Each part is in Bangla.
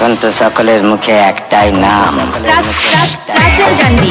এখন তো সকলের মুখে একটাই নাম। রাসেল জানবি।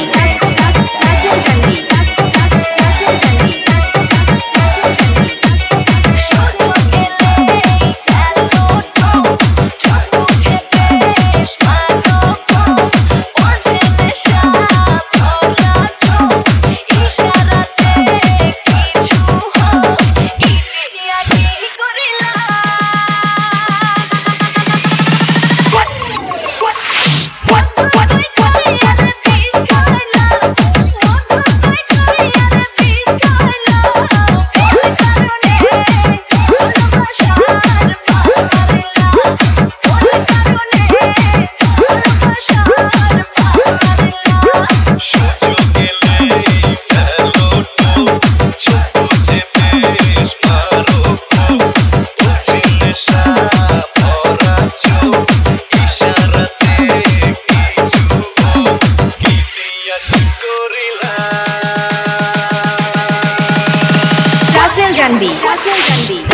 ガスアイキ。